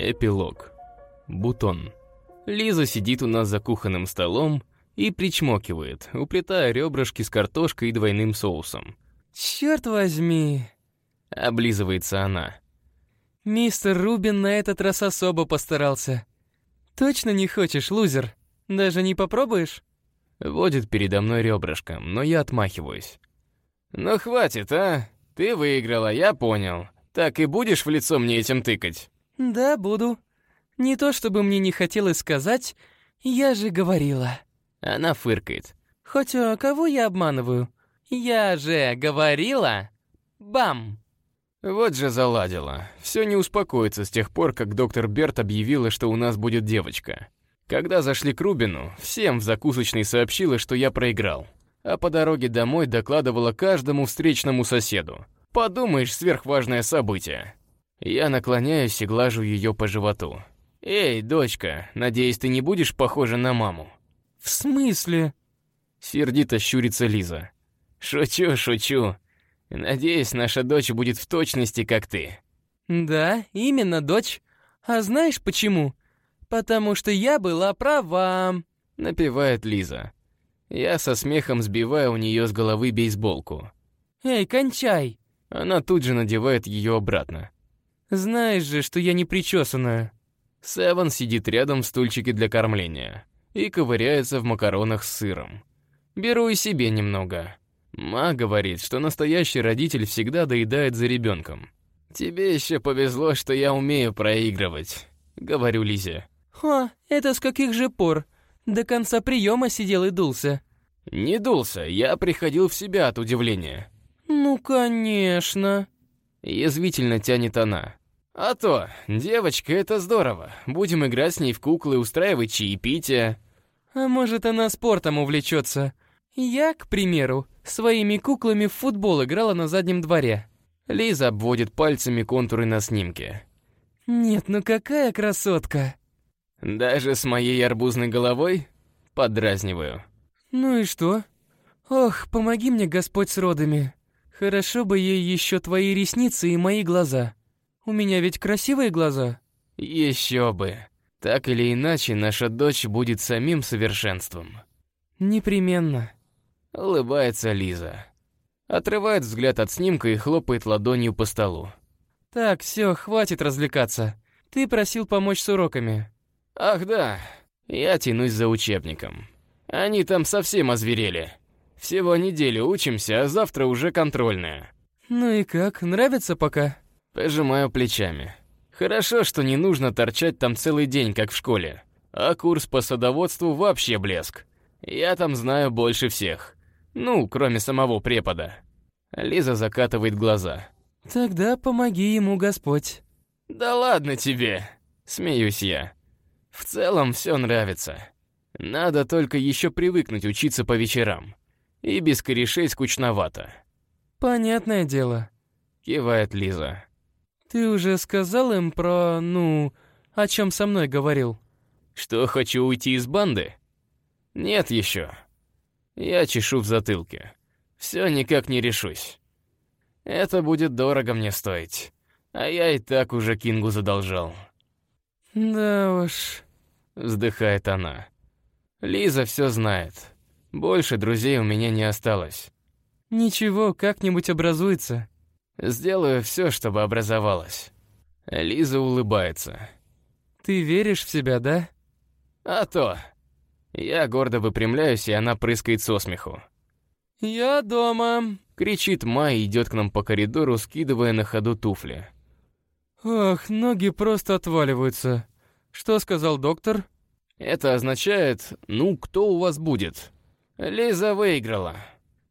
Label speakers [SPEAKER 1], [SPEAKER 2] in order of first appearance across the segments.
[SPEAKER 1] Эпилог. Бутон. Лиза сидит у нас за кухонным столом и причмокивает, уплетая ребрышки с картошкой и двойным соусом.
[SPEAKER 2] «Черт возьми!»
[SPEAKER 1] — облизывается она.
[SPEAKER 2] «Мистер Рубин на этот раз особо постарался. Точно не хочешь, лузер? Даже не попробуешь?»
[SPEAKER 1] Водит передо мной ребрышком, но я отмахиваюсь.
[SPEAKER 3] «Ну хватит, а? Ты выиграла, я понял. Так и будешь в лицо мне этим тыкать?»
[SPEAKER 2] «Да, буду. Не то чтобы мне не хотелось сказать, я же говорила».
[SPEAKER 1] Она фыркает.
[SPEAKER 2] «Хоть а кого я обманываю? Я же говорила! Бам!»
[SPEAKER 3] Вот же заладила. Все не успокоится с тех пор, как доктор Берт объявила, что у нас будет девочка. Когда зашли к Рубину, всем в закусочной сообщила, что я проиграл. А по дороге домой докладывала каждому встречному соседу. Подумаешь, сверхважное событие. Я наклоняюсь и глажу ее по животу. «Эй, дочка, надеюсь, ты не будешь похожа на маму?»
[SPEAKER 2] «В смысле?»
[SPEAKER 3] Сердито щурится Лиза. «Шучу, шучу. Надеюсь, наша дочь будет в точности, как ты».
[SPEAKER 2] «Да, именно дочь. А знаешь почему? Потому что я была права», —
[SPEAKER 3] напевает Лиза. Я со смехом сбиваю у нее с головы бейсболку.
[SPEAKER 2] «Эй, кончай!»
[SPEAKER 3] Она тут же надевает ее обратно.
[SPEAKER 2] «Знаешь же, что я не причесанная».
[SPEAKER 3] Севен сидит рядом в стульчике для кормления и ковыряется в макаронах с сыром. Беру и себе немного. Ма говорит, что настоящий родитель всегда доедает за ребенком. «Тебе еще повезло, что я умею проигрывать», — говорю Лизе.
[SPEAKER 2] «Ха, это с каких же пор? До конца приема сидел и дулся».
[SPEAKER 3] «Не дулся, я приходил в себя от удивления».
[SPEAKER 2] «Ну, конечно».
[SPEAKER 3] Язвительно тянет она. «А то, девочка, это здорово. Будем играть с ней в куклы, устраивать чаепитие».
[SPEAKER 2] «А может, она спортом увлечется? Я, к примеру, своими куклами в футбол играла на заднем дворе».
[SPEAKER 3] Лиза обводит пальцами контуры на снимке.
[SPEAKER 2] «Нет, ну какая красотка!»
[SPEAKER 3] «Даже с моей арбузной головой?» Подразниваю.
[SPEAKER 2] «Ну и что? Ох, помоги мне, Господь, с родами. Хорошо бы ей еще твои ресницы и мои глаза. У меня ведь красивые глаза».
[SPEAKER 3] «Еще бы. Так или иначе, наша дочь будет самим совершенством».
[SPEAKER 2] «Непременно», —
[SPEAKER 3] улыбается Лиза. Отрывает взгляд от снимка и хлопает ладонью по столу.
[SPEAKER 2] «Так, все, хватит развлекаться. Ты просил помочь с уроками».
[SPEAKER 3] «Ах да, я тянусь за учебником. Они там совсем озверели. Всего неделю учимся, а завтра уже контрольная».
[SPEAKER 2] «Ну и как, нравится пока?»
[SPEAKER 3] Пожимаю плечами. Хорошо, что не нужно торчать там целый день, как в школе. А курс по садоводству вообще блеск. Я там знаю больше всех. Ну, кроме самого препода. Лиза закатывает глаза.
[SPEAKER 2] «Тогда помоги ему, Господь».
[SPEAKER 3] «Да ладно тебе!» Смеюсь я. В целом все нравится. Надо только еще привыкнуть учиться по вечерам. И без корешей скучновато.
[SPEAKER 2] «Понятное дело», —
[SPEAKER 3] кивает Лиза.
[SPEAKER 2] «Ты уже сказал им про, ну, о чем со мной говорил?»
[SPEAKER 3] «Что, хочу уйти из банды?» «Нет еще. Я чешу в затылке. Все никак не решусь. Это будет дорого мне стоить. А я и так уже Кингу задолжал».
[SPEAKER 2] «Да уж», —
[SPEAKER 3] вздыхает она. «Лиза все знает. Больше друзей у меня не осталось».
[SPEAKER 2] «Ничего, как-нибудь образуется».
[SPEAKER 3] «Сделаю все, чтобы образовалось». Лиза улыбается.
[SPEAKER 2] «Ты веришь в себя, да?»
[SPEAKER 3] «А то». Я гордо выпрямляюсь, и она прыскает со смеху.
[SPEAKER 2] «Я дома!»
[SPEAKER 3] — кричит Май и идет к нам по коридору, скидывая на ходу туфли.
[SPEAKER 2] «Ох, ноги просто отваливаются. Что сказал доктор?»
[SPEAKER 3] «Это означает, ну, кто у вас будет?» «Лиза выиграла».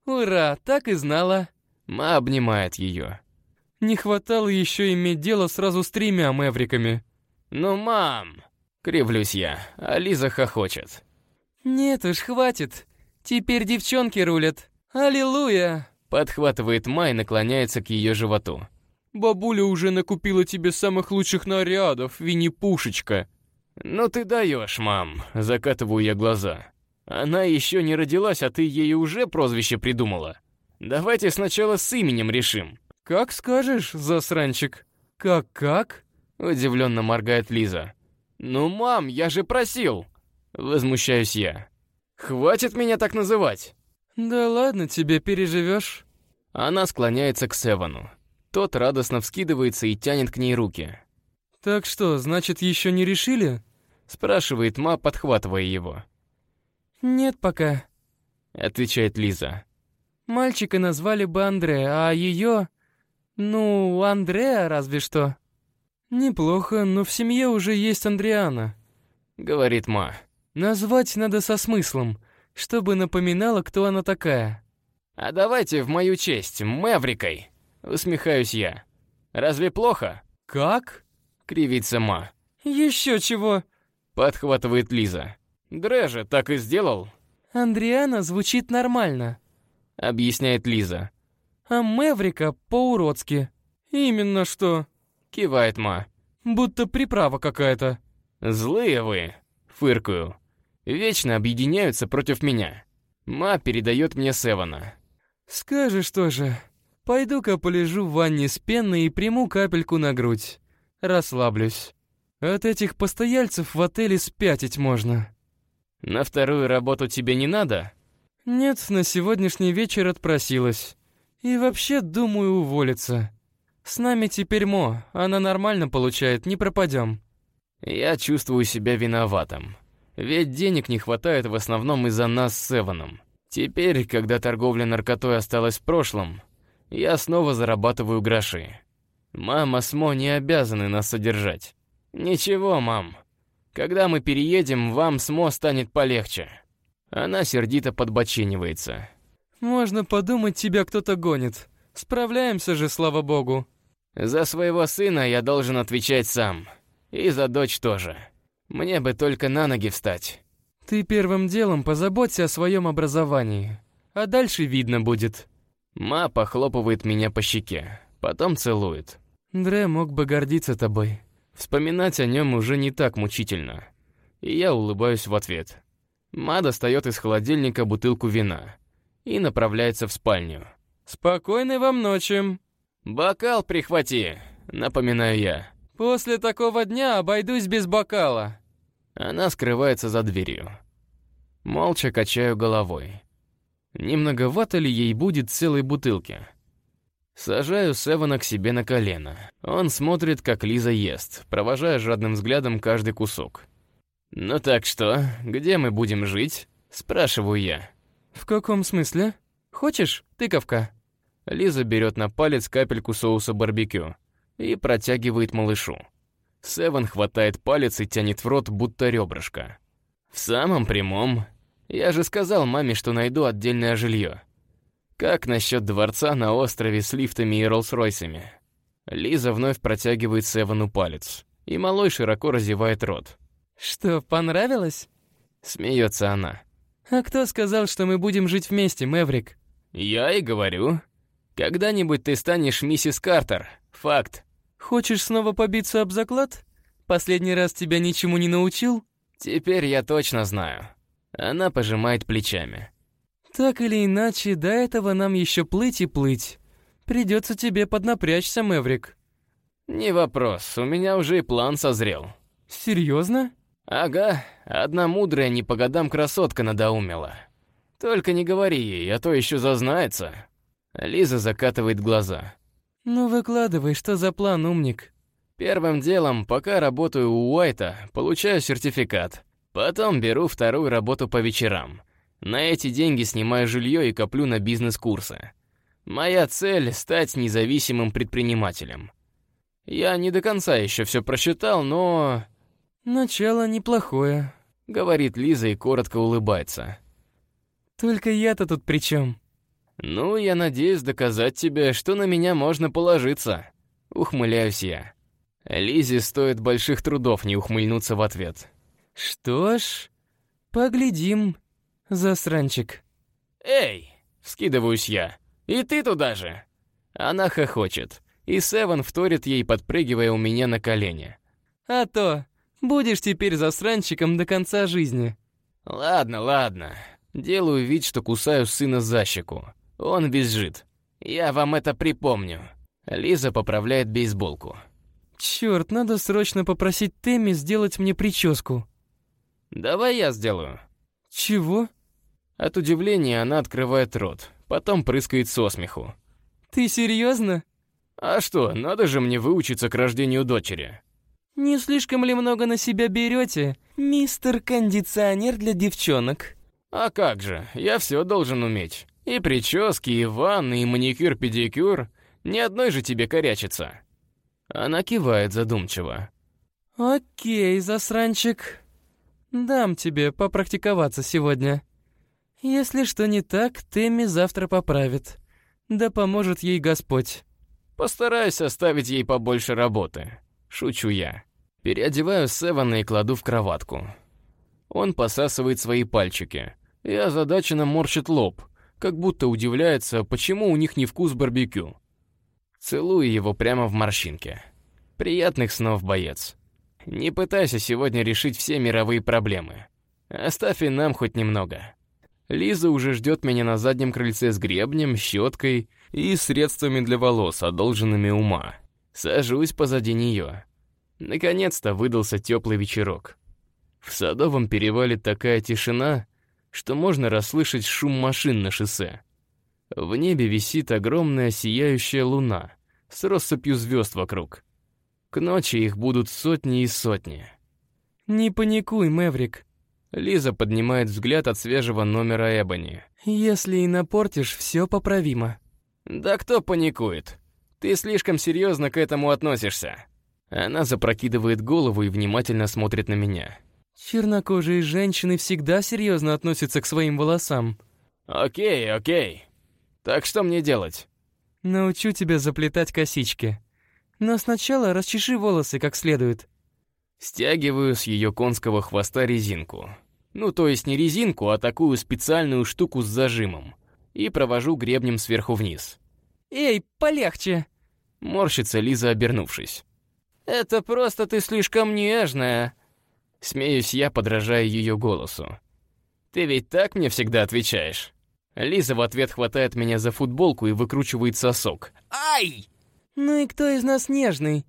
[SPEAKER 2] «Ура, так и знала».
[SPEAKER 3] Ма обнимает ее.
[SPEAKER 2] «Не хватало еще иметь дело сразу с тремя мэвриками».
[SPEAKER 3] «Ну, мам!» — кривлюсь я, а Лиза хохочет.
[SPEAKER 2] «Нет уж, хватит. Теперь девчонки рулят. Аллилуйя!»
[SPEAKER 3] Подхватывает Май и наклоняется к ее животу.
[SPEAKER 2] «Бабуля уже накупила тебе самых лучших нарядов, Винни-Пушечка».
[SPEAKER 3] «Ну ты даешь, мам!» — закатываю я глаза. «Она еще не родилась, а ты ей уже прозвище придумала. Давайте сначала с именем решим».
[SPEAKER 2] «Как скажешь, засранчик». «Как-как?»
[SPEAKER 3] Удивленно моргает Лиза. «Ну, мам, я же просил!» Возмущаюсь я. «Хватит меня так называть!»
[SPEAKER 2] «Да ладно тебе, переживешь.
[SPEAKER 3] Она склоняется к Севану. Тот радостно вскидывается и тянет к ней руки.
[SPEAKER 2] «Так что, значит, еще не решили?»
[SPEAKER 3] Спрашивает Ма, подхватывая его.
[SPEAKER 2] «Нет пока», —
[SPEAKER 3] отвечает Лиза.
[SPEAKER 2] «Мальчика назвали бы Андре, а ее... Ну, Андреа разве что». «Неплохо, но в семье уже есть Андриана», —
[SPEAKER 3] говорит Ма.
[SPEAKER 2] «Назвать надо со смыслом, чтобы напоминало, кто она такая».
[SPEAKER 3] «А давайте в мою честь, Мэврикой», — усмехаюсь я. «Разве плохо?»
[SPEAKER 2] «Как?»
[SPEAKER 3] — кривится Ма.
[SPEAKER 2] «Еще чего?»
[SPEAKER 3] — подхватывает Лиза. Дрэже так и сделал.
[SPEAKER 2] «Андриана звучит нормально», —
[SPEAKER 3] объясняет Лиза.
[SPEAKER 2] «А Мэврика по-уродски». «Именно что», —
[SPEAKER 3] кивает Ма.
[SPEAKER 2] «Будто приправа какая-то».
[SPEAKER 3] «Злые вы», — фыркаю. «Вечно объединяются против меня». Ма передает мне Севана.
[SPEAKER 2] «Скажешь тоже. Пойду-ка полежу в ванне с пеной и приму капельку на грудь. Расслаблюсь. От этих постояльцев в отеле спятить можно».
[SPEAKER 3] «На вторую работу тебе не надо?»
[SPEAKER 2] «Нет, на сегодняшний вечер отпросилась. И вообще думаю уволиться. С нами теперь Мо, она нормально получает, не пропадем».
[SPEAKER 3] Я чувствую себя виноватым. Ведь денег не хватает в основном из-за нас с Эваном. Теперь, когда торговля наркотой осталась в прошлом, я снова зарабатываю гроши. Мама с Мо не обязаны нас содержать. Ничего, мам. Когда мы переедем, вам с Мо станет полегче. Она сердито подбочинивается.
[SPEAKER 2] Можно подумать, тебя кто-то гонит. Справляемся же, слава богу.
[SPEAKER 3] За своего сына я должен отвечать сам. И за дочь тоже. Мне бы только на ноги встать.
[SPEAKER 2] Ты первым делом позаботься о своем образовании. А дальше видно будет.
[SPEAKER 3] Ма похлопывает меня по щеке, потом целует.
[SPEAKER 2] Дре мог бы гордиться тобой.
[SPEAKER 3] Вспоминать о нем уже не так мучительно. И я улыбаюсь в ответ. Ма достает из холодильника бутылку вина и направляется в спальню.
[SPEAKER 2] «Спокойной вам ночи!»
[SPEAKER 3] «Бокал прихвати!» — напоминаю я.
[SPEAKER 2] «После такого дня обойдусь без бокала!»
[SPEAKER 3] Она скрывается за дверью. Молча качаю головой. Не многовато ли ей будет целой бутылки? Сажаю Севана к себе на колено. Он смотрит, как Лиза ест, провожая жадным взглядом каждый кусок. «Ну так что, где мы будем жить?» — спрашиваю я.
[SPEAKER 2] «В каком смысле? Хочешь тыковка?»
[SPEAKER 3] Лиза берет на палец капельку соуса барбекю и протягивает малышу. Севан хватает палец и тянет в рот, будто ребрышко. В самом прямом. Я же сказал маме, что найду отдельное жилье. Как насчет дворца на острове с лифтами и Роллс-Ройсами? Лиза вновь протягивает Севану палец, и малой широко разевает рот.
[SPEAKER 2] «Что, понравилось?»
[SPEAKER 3] Смеется она.
[SPEAKER 2] «А кто сказал, что мы будем жить вместе, Мэврик?»
[SPEAKER 3] «Я и говорю. Когда-нибудь ты станешь миссис Картер. Факт».
[SPEAKER 2] «Хочешь снова побиться об заклад? Последний раз тебя ничему не научил?»
[SPEAKER 3] «Теперь я точно знаю». Она пожимает плечами.
[SPEAKER 2] Так или иначе, до этого нам еще плыть и плыть. Придется тебе поднапрячься, Мэврик.
[SPEAKER 3] Не вопрос, у меня уже и план созрел.
[SPEAKER 2] Серьезно?
[SPEAKER 3] Ага, одна мудрая не по годам красотка надоумила. Только не говори ей, а то еще зазнается. Лиза закатывает глаза.
[SPEAKER 2] Ну выкладывай, что за план, умник?
[SPEAKER 3] Первым делом, пока работаю у Уайта, получаю сертификат. Потом беру вторую работу по вечерам. На эти деньги снимаю жилье и коплю на бизнес-курсы. Моя цель — стать независимым предпринимателем. Я не до конца еще все просчитал, но...
[SPEAKER 2] «Начало неплохое», —
[SPEAKER 3] говорит Лиза и коротко улыбается.
[SPEAKER 2] «Только я-то тут при чем?
[SPEAKER 3] «Ну, я надеюсь доказать тебе, что на меня можно положиться», — ухмыляюсь я. Лизе стоит больших трудов не ухмыльнуться в ответ.
[SPEAKER 2] «Что ж, поглядим», Засранчик.
[SPEAKER 3] «Эй!» — вскидываюсь я. «И ты туда же!» Она хохочет, и Севен вторит ей, подпрыгивая у меня на колени.
[SPEAKER 2] «А то! Будешь теперь засранчиком до конца жизни!»
[SPEAKER 3] «Ладно, ладно. Делаю вид, что кусаю сына за щеку. Он визжит. Я вам это припомню». Лиза поправляет бейсболку.
[SPEAKER 2] Черт, надо срочно попросить Тэмми сделать мне прическу.
[SPEAKER 3] Давай я сделаю.
[SPEAKER 2] Чего?
[SPEAKER 3] От удивления она открывает рот, потом прыскает со смеху.
[SPEAKER 2] Ты серьезно?
[SPEAKER 3] А что, надо же мне выучиться к рождению дочери.
[SPEAKER 2] Не слишком ли много на себя берете, мистер кондиционер для девчонок?
[SPEAKER 3] А как же, я все должен уметь. И прически, и ванны, и маникюр-педикюр. Ни одной же тебе корячиться. Она кивает задумчиво.
[SPEAKER 2] Окей, засранчик. Дам тебе попрактиковаться сегодня. Если что не так, Тэмми завтра поправит. Да поможет ей Господь.
[SPEAKER 3] Постараюсь оставить ей побольше работы. Шучу я. Переодеваю Севана и кладу в кроватку. Он посасывает свои пальчики и озадаченно морщит лоб, как будто удивляется, почему у них не вкус барбекю. Целую его прямо в морщинке. Приятных снов, боец. Не пытайся сегодня решить все мировые проблемы. Оставь и нам хоть немного. Лиза уже ждет меня на заднем крыльце с гребнем, щеткой и средствами для волос, одолженными ума. Сажусь позади нее. Наконец-то выдался теплый вечерок. В Садовом перевале такая тишина, что можно расслышать шум машин на шоссе. В небе висит огромная сияющая луна с россыпью звезд вокруг. К ночи их будут сотни и сотни.
[SPEAKER 2] Не паникуй, Мэврик.
[SPEAKER 3] Лиза поднимает взгляд от свежего номера Эбони.
[SPEAKER 2] Если и напортишь, все поправимо.
[SPEAKER 3] Да кто паникует? Ты слишком серьезно к этому относишься. Она запрокидывает голову и внимательно смотрит на меня.
[SPEAKER 2] Чернокожие женщины всегда серьезно относятся к своим волосам.
[SPEAKER 3] Окей, окей. Так что мне делать?
[SPEAKER 2] Научу тебя заплетать косички. Но сначала расчеши волосы как следует.
[SPEAKER 3] Стягиваю с ее конского хвоста резинку. Ну, то есть не резинку, а такую специальную штуку с зажимом. И провожу гребнем сверху вниз.
[SPEAKER 2] «Эй, полегче!»
[SPEAKER 3] Морщится Лиза, обернувшись.
[SPEAKER 2] «Это просто ты слишком нежная!»
[SPEAKER 3] Смеюсь я, подражая ее голосу. «Ты ведь так мне всегда отвечаешь?» Лиза в ответ хватает меня за футболку и выкручивает сосок. «Ай!»
[SPEAKER 2] «Ну и кто из нас нежный?»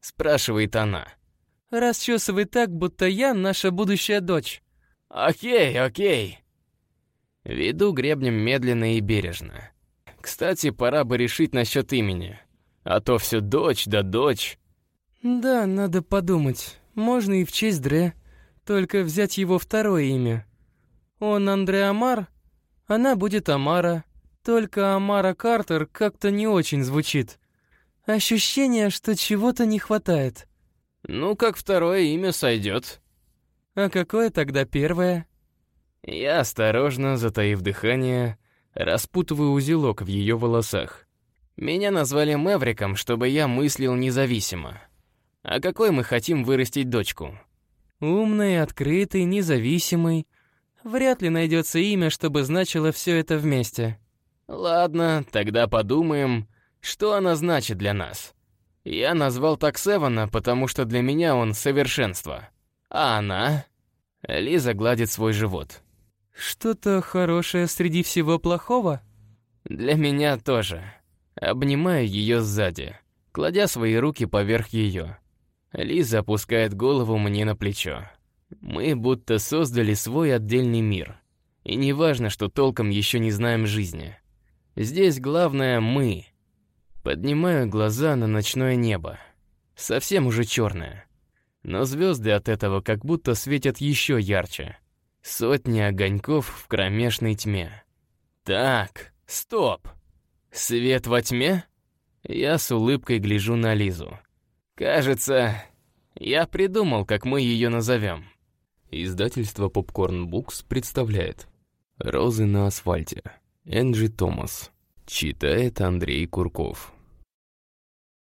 [SPEAKER 3] Спрашивает она.
[SPEAKER 2] «Расчесывай так, будто я наша будущая дочь».
[SPEAKER 3] «Окей, окей». Веду гребнем медленно и бережно. Кстати, пора бы решить насчет имени. А то все дочь да дочь.
[SPEAKER 2] Да, надо подумать. Можно и в честь Дре. Только взять его второе имя. Он Андре Амар, она будет Амара. Только Амара Картер как-то не очень звучит. Ощущение, что чего-то не хватает.
[SPEAKER 3] Ну, как второе имя сойдет.
[SPEAKER 2] А какое тогда первое?
[SPEAKER 3] Я осторожно, затаив дыхание, распутываю узелок в ее волосах. Меня назвали Мэвриком, чтобы я мыслил независимо. А какой мы хотим вырастить дочку?
[SPEAKER 2] Умный, открытый, независимый. Вряд ли найдется имя, чтобы значило все это вместе.
[SPEAKER 3] Ладно, тогда подумаем, что она значит для нас. Я назвал так Севана, потому что для меня он совершенство. А она? Лиза гладит свой живот.
[SPEAKER 2] Что-то хорошее среди всего плохого?
[SPEAKER 3] Для меня тоже. Обнимаю ее сзади, кладя свои руки поверх ее. Лиза опускает голову мне на плечо. Мы будто создали свой отдельный мир. И не важно, что толком еще не знаем жизни. Здесь главное мы. Поднимаю глаза на ночное небо. Совсем уже черное. Но звезды от этого как будто светят еще ярче. Сотни огоньков в кромешной тьме. Так, стоп. Свет во тьме? Я с улыбкой гляжу на Лизу. Кажется, я придумал, как мы ее назовем. Издательство Popcorn Books представляет «Розы на асфальте». Энджи Томас. Читает Андрей Курков.